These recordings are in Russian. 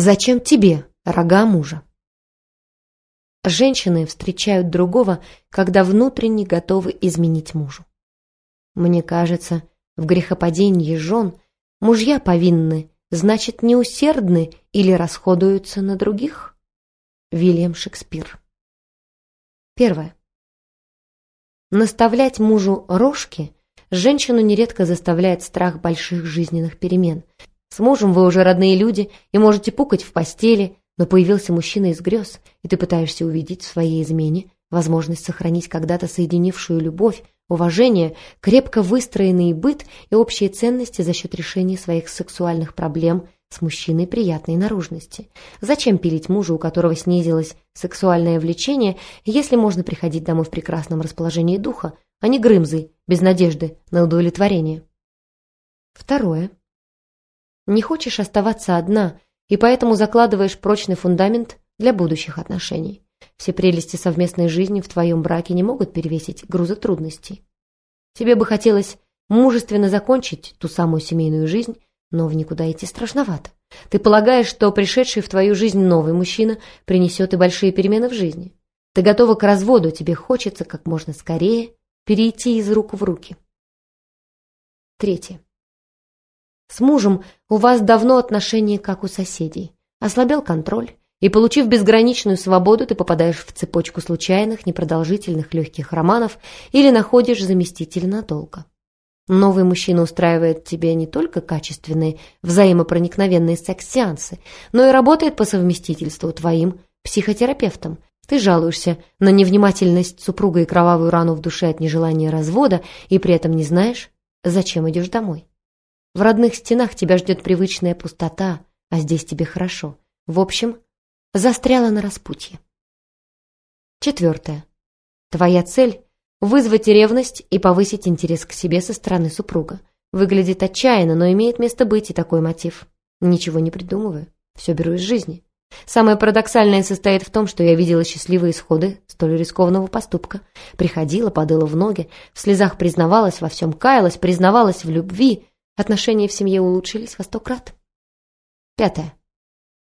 Зачем тебе рога мужа? Женщины встречают другого, когда внутренне готовы изменить мужу. Мне кажется, в грехопадении жен мужья повинны, значит, неусердны или расходуются на других. Вильям Шекспир. Первое. Наставлять мужу рожки женщину нередко заставляет страх больших жизненных перемен. С мужем вы уже родные люди и можете пукать в постели, но появился мужчина из грез, и ты пытаешься увидеть в своей измене возможность сохранить когда-то соединившую любовь, уважение, крепко выстроенный быт и общие ценности за счет решения своих сексуальных проблем с мужчиной приятной наружности. Зачем пилить мужа, у которого снизилось сексуальное влечение, если можно приходить домой в прекрасном расположении духа, а не грымзой, без надежды на удовлетворение? Второе. Не хочешь оставаться одна, и поэтому закладываешь прочный фундамент для будущих отношений. Все прелести совместной жизни в твоем браке не могут перевесить груза трудностей. Тебе бы хотелось мужественно закончить ту самую семейную жизнь, но в никуда идти страшновато. Ты полагаешь, что пришедший в твою жизнь новый мужчина принесет и большие перемены в жизни. Ты готова к разводу, тебе хочется как можно скорее перейти из рук в руки. Третье. С мужем у вас давно отношения как у соседей. Ослабел контроль, и, получив безграничную свободу, ты попадаешь в цепочку случайных, непродолжительных легких романов или находишь заместителя надолго. Новый мужчина устраивает тебе не только качественные, взаимопроникновенные секс-сеансы, но и работает по совместительству твоим психотерапевтом. Ты жалуешься на невнимательность супруга и кровавую рану в душе от нежелания развода и при этом не знаешь, зачем идешь домой. В родных стенах тебя ждет привычная пустота, а здесь тебе хорошо. В общем, застряла на распутье. Четвертое. Твоя цель – вызвать ревность и повысить интерес к себе со стороны супруга. Выглядит отчаянно, но имеет место быть и такой мотив. Ничего не придумываю, все беру из жизни. Самое парадоксальное состоит в том, что я видела счастливые исходы столь рискованного поступка. Приходила, падала в ноги, в слезах признавалась, во всем каялась, признавалась в любви. Отношения в семье улучшились во сто крат. Пятое.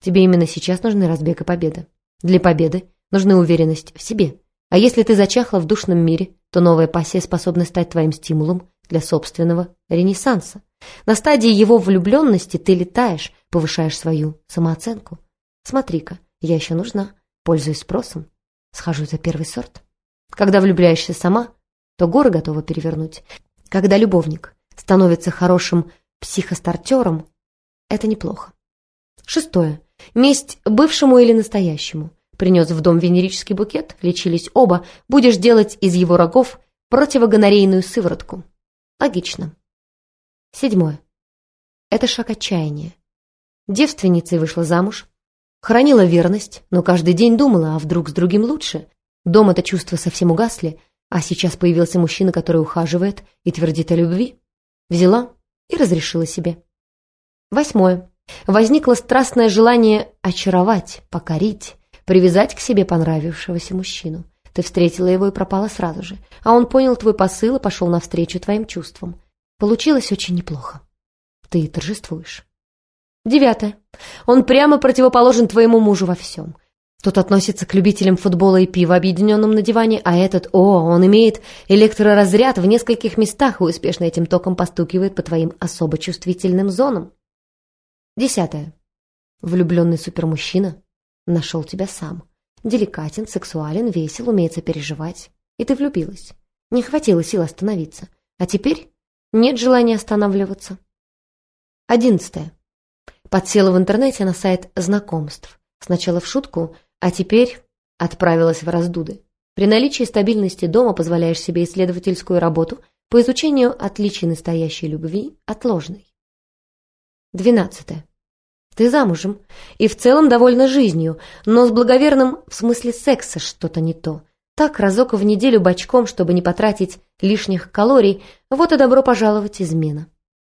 Тебе именно сейчас нужны разбег и победа. Для победы нужна уверенность в себе. А если ты зачахла в душном мире, то новая пассия способна стать твоим стимулом для собственного ренессанса. На стадии его влюбленности ты летаешь, повышаешь свою самооценку. Смотри-ка, я еще нужна, пользуюсь спросом, схожу за первый сорт. Когда влюбляешься сама, то горы готова перевернуть. Когда любовник становится хорошим психостартером, это неплохо. Шестое. Месть бывшему или настоящему. Принес в дом венерический букет, лечились оба, будешь делать из его рогов противогонорейную сыворотку. Логично. Седьмое. Это шаг отчаяния. Девственницей вышла замуж, хранила верность, но каждый день думала, а вдруг с другим лучше. Дом это чувство совсем угасли, а сейчас появился мужчина, который ухаживает и твердит о любви. Взяла и разрешила себе. Восьмое возникло страстное желание очаровать, покорить, привязать к себе понравившегося мужчину. Ты встретила его и пропала сразу же, а он понял твой посыл и пошел навстречу твоим чувствам. Получилось очень неплохо. Ты торжествуешь. Девятое. Он прямо противоположен твоему мужу во всем. Тот относится к любителям футбола и пива, объединенным на диване, а этот, о, он имеет электроразряд в нескольких местах и успешно этим током постукивает по твоим особо чувствительным зонам. Десятое. Влюбленный супермужчина нашел тебя сам. Деликатен, сексуален, весел, умеет сопереживать. И ты влюбилась. Не хватило сил остановиться. А теперь нет желания останавливаться. Одиннадцатое. Подсела в интернете на сайт знакомств. Сначала в шутку, а теперь отправилась в раздуды. При наличии стабильности дома позволяешь себе исследовательскую работу по изучению отличий настоящей любви от ложной. Двенадцатое. Ты замужем и в целом довольна жизнью, но с благоверным в смысле секса что-то не то. Так разок в неделю бочком, чтобы не потратить лишних калорий, вот и добро пожаловать измена.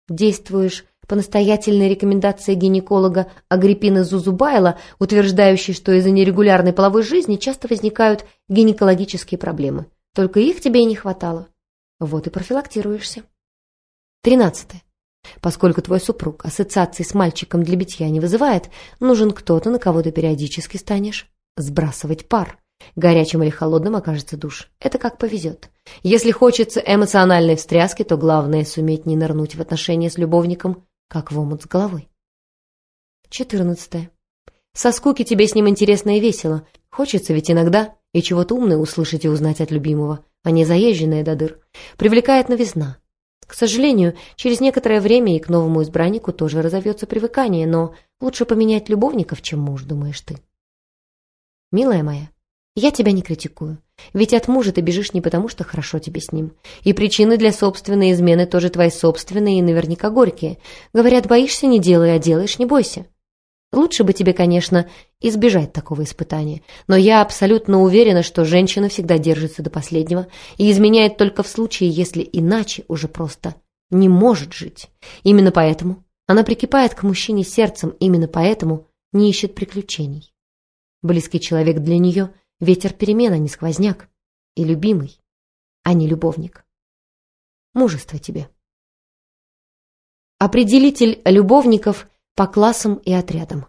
Действуешь по настоятельной рекомендации гинеколога Агриппины Зузубайла, утверждающей, что из-за нерегулярной половой жизни часто возникают гинекологические проблемы. Только их тебе и не хватало. Вот и профилактируешься. Тринадцатое. Поскольку твой супруг ассоциации с мальчиком для битья не вызывает, нужен кто-то, на кого ты периодически станешь сбрасывать пар. Горячим или холодным окажется душ. Это как повезет. Если хочется эмоциональной встряски, то главное суметь не нырнуть в отношения с любовником, как в омут с головой. 14. Со скуки тебе с ним интересно и весело. Хочется ведь иногда и чего-то умное услышать и узнать от любимого, а не заезженное до дыр. Привлекает новизна. К сожалению, через некоторое время и к новому избраннику тоже разовьется привыкание, но лучше поменять любовников, чем муж, думаешь ты. Милая моя, я тебя не критикую. Ведь от мужа ты бежишь не потому, что хорошо тебе с ним. И причины для собственной измены тоже твои собственные и наверняка горькие. Говорят, боишься, не делай, а делаешь, не бойся. Лучше бы тебе, конечно, избежать такого испытания, но я абсолютно уверена, что женщина всегда держится до последнего и изменяет только в случае, если иначе уже просто не может жить. Именно поэтому она прикипает к мужчине сердцем, именно поэтому не ищет приключений. Близкий человек для нее — ветер перемен, не сквозняк, и любимый, а не любовник. Мужество тебе. Определитель любовников по классам и отрядам.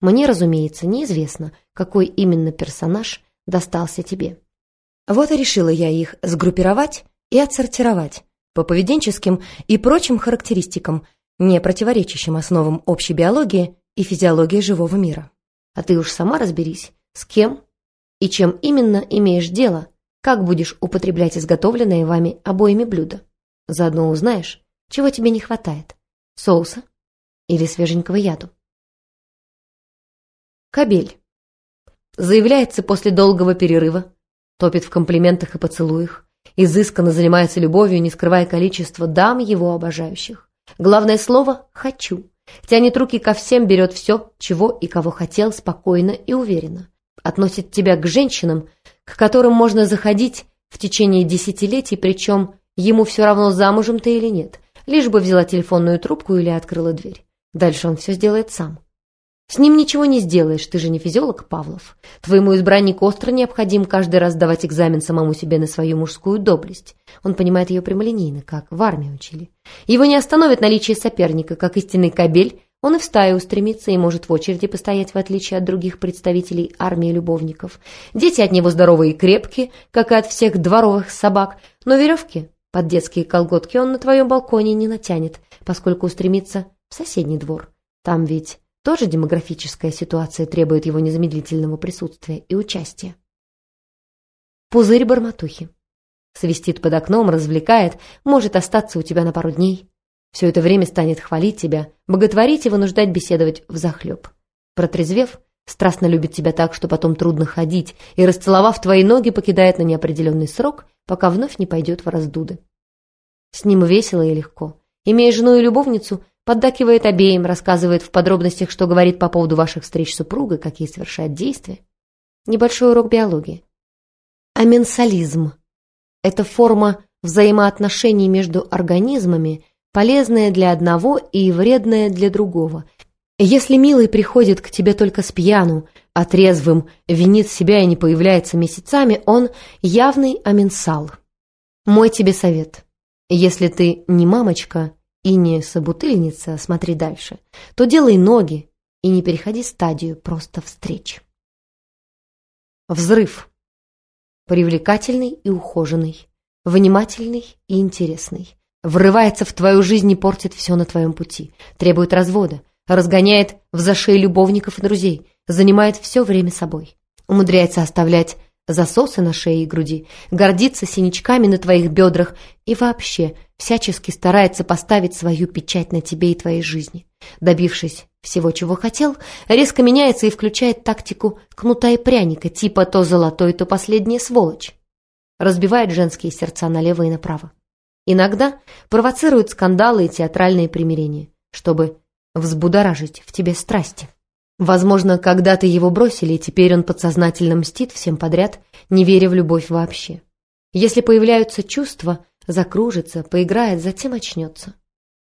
Мне, разумеется, неизвестно, какой именно персонаж достался тебе. Вот и решила я их сгруппировать и отсортировать по поведенческим и прочим характеристикам, не противоречащим основам общей биологии и физиологии живого мира. А ты уж сама разберись, с кем и чем именно имеешь дело, как будешь употреблять изготовленные вами обоими блюда. Заодно узнаешь, чего тебе не хватает – соуса или свеженького яду. Кабель. Заявляется после долгого перерыва, топит в комплиментах и поцелуях, изысканно занимается любовью, не скрывая количество дам его обожающих. Главное слово «хочу». Тянет руки ко всем, берет все, чего и кого хотел, спокойно и уверенно. Относит тебя к женщинам, к которым можно заходить в течение десятилетий, причем ему все равно замужем ты или нет, лишь бы взяла телефонную трубку или открыла дверь. Дальше он все сделает сам. С ним ничего не сделаешь, ты же не физиолог, Павлов. Твоему избраннику остро необходим каждый раз давать экзамен самому себе на свою мужскую доблесть. Он понимает ее прямолинейно, как в армии учили. Его не остановит наличие соперника, как истинный кабель, он и в стае устремится и может в очереди постоять, в отличие от других представителей армии любовников. Дети от него здоровые и крепкие, как и от всех дворовых собак, но веревки под детские колготки он на твоем балконе не натянет, поскольку устремится в соседний двор. Там ведь тоже демографическая ситуация требует его незамедлительного присутствия и участия. Пузырь барматухи. Свистит под окном, развлекает, может остаться у тебя на пару дней. Все это время станет хвалить тебя, боготворить и вынуждать беседовать взахлеб. Протрезвев, страстно любит тебя так, что потом трудно ходить, и, расцеловав твои ноги, покидает на неопределенный срок, пока вновь не пойдет в раздуды. С ним весело и легко. Имея жену и любовницу, поддакивает обеим, рассказывает в подробностях, что говорит по поводу ваших встреч с супругой, какие совершает действия. Небольшой урок биологии. Аменсализм – это форма взаимоотношений между организмами, полезная для одного и вредная для другого. Если милый приходит к тебе только с пьяну, а трезвым винит себя и не появляется месяцами, он явный аменсал. Мой тебе совет. Если ты не мамочка, и не собутыльница, смотри дальше, то делай ноги и не переходи стадию просто встреч. Взрыв. Привлекательный и ухоженный, внимательный и интересный. Врывается в твою жизнь и портит все на твоем пути, требует развода, разгоняет в зашей любовников и друзей, занимает все время собой. Умудряется оставлять засосы на шее и груди, гордится синячками на твоих бедрах и вообще всячески старается поставить свою печать на тебе и твоей жизни. Добившись всего, чего хотел, резко меняется и включает тактику кнута и пряника, типа то золотой, то последняя сволочь. Разбивает женские сердца налево и направо. Иногда провоцирует скандалы и театральные примирения, чтобы взбудоражить в тебе страсти. Возможно, когда-то его бросили, и теперь он подсознательно мстит всем подряд, не веря в любовь вообще. Если появляются чувства, закружится, поиграет, затем очнется.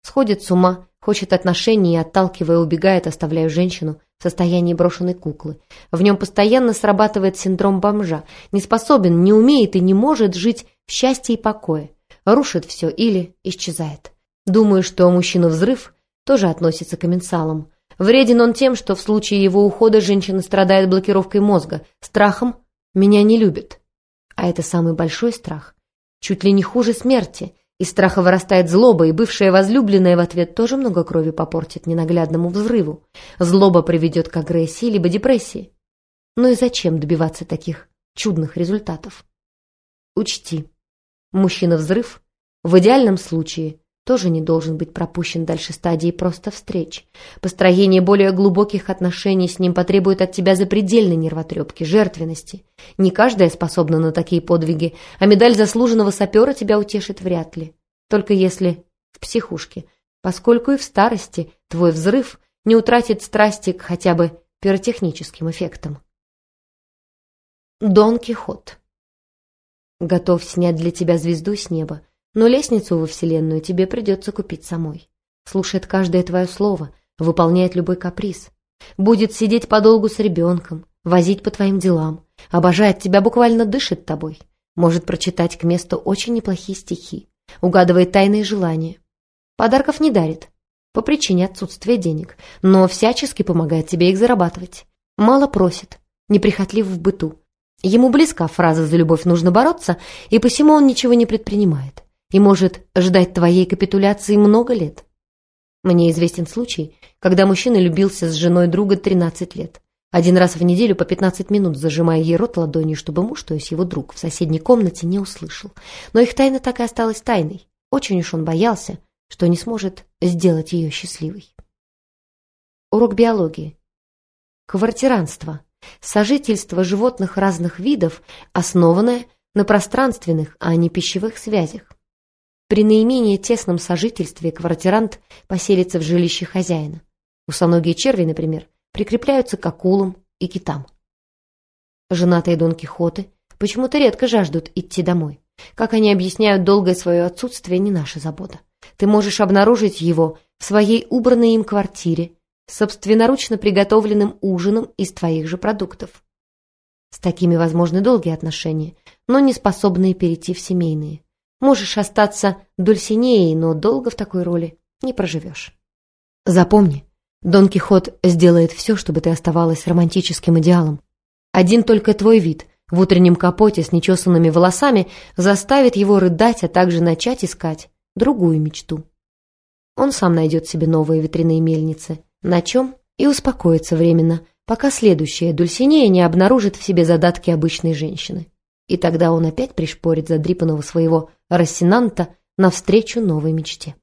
Сходит с ума, хочет отношений и, отталкивая, убегает, оставляя женщину в состоянии брошенной куклы. В нем постоянно срабатывает синдром бомжа, не способен, не умеет и не может жить в счастье и покое. Рушит все или исчезает. Думаю, что мужчина-взрыв тоже относится к комменсалам. Вреден он тем, что в случае его ухода женщина страдает блокировкой мозга, страхом «меня не любят». А это самый большой страх. Чуть ли не хуже смерти. Из страха вырастает злоба, и бывшая возлюбленная в ответ тоже много крови попортит ненаглядному взрыву. Злоба приведет к агрессии либо депрессии. Ну и зачем добиваться таких чудных результатов? Учти, мужчина-взрыв в идеальном случае тоже не должен быть пропущен дальше стадии просто встреч. Построение более глубоких отношений с ним потребует от тебя запредельной нервотрепки, жертвенности. Не каждая способна на такие подвиги, а медаль заслуженного сапера тебя утешит вряд ли. Только если в психушке, поскольку и в старости твой взрыв не утратит страсти к хотя бы пиротехническим эффектам. Дон Кихот Готов снять для тебя звезду с неба, но лестницу во Вселенную тебе придется купить самой. Слушает каждое твое слово, выполняет любой каприз. Будет сидеть подолгу с ребенком, возить по твоим делам, обожает тебя, буквально дышит тобой. Может прочитать к месту очень неплохие стихи, угадывает тайные желания. Подарков не дарит, по причине отсутствия денег, но всячески помогает тебе их зарабатывать. Мало просит, неприхотлив в быту. Ему близка фраза «за любовь нужно бороться», и посему он ничего не предпринимает и может ждать твоей капитуляции много лет. Мне известен случай, когда мужчина любился с женой друга 13 лет. Один раз в неделю по 15 минут зажимая ей рот ладонью, чтобы муж, то есть его друг, в соседней комнате не услышал. Но их тайна так и осталась тайной. Очень уж он боялся, что не сможет сделать ее счастливой. Урок биологии. Квартиранство. Сожительство животных разных видов, основанное на пространственных, а не пищевых связях. При наименее тесном сожительстве квартирант поселится в жилище хозяина. Усоногие черви, например, прикрепляются к акулам и китам. Женатые Дон Кихоты почему-то редко жаждут идти домой. Как они объясняют долгое свое отсутствие, не наша забота. Ты можешь обнаружить его в своей убранной им квартире, собственноручно приготовленным ужином из твоих же продуктов. С такими возможны долгие отношения, но не способные перейти в семейные. Можешь остаться Дульсинеей, но долго в такой роли не проживешь. Запомни, Дон Кихот сделает все, чтобы ты оставалась романтическим идеалом. Один только твой вид в утреннем капоте с нечесанными волосами заставит его рыдать, а также начать искать другую мечту. Он сам найдет себе новые ветряные мельницы, на чем и успокоится временно, пока следующая Дульсинея не обнаружит в себе задатки обычной женщины. И тогда он опять пришпорит задрипанного своего Рассенанта навстречу новой мечте.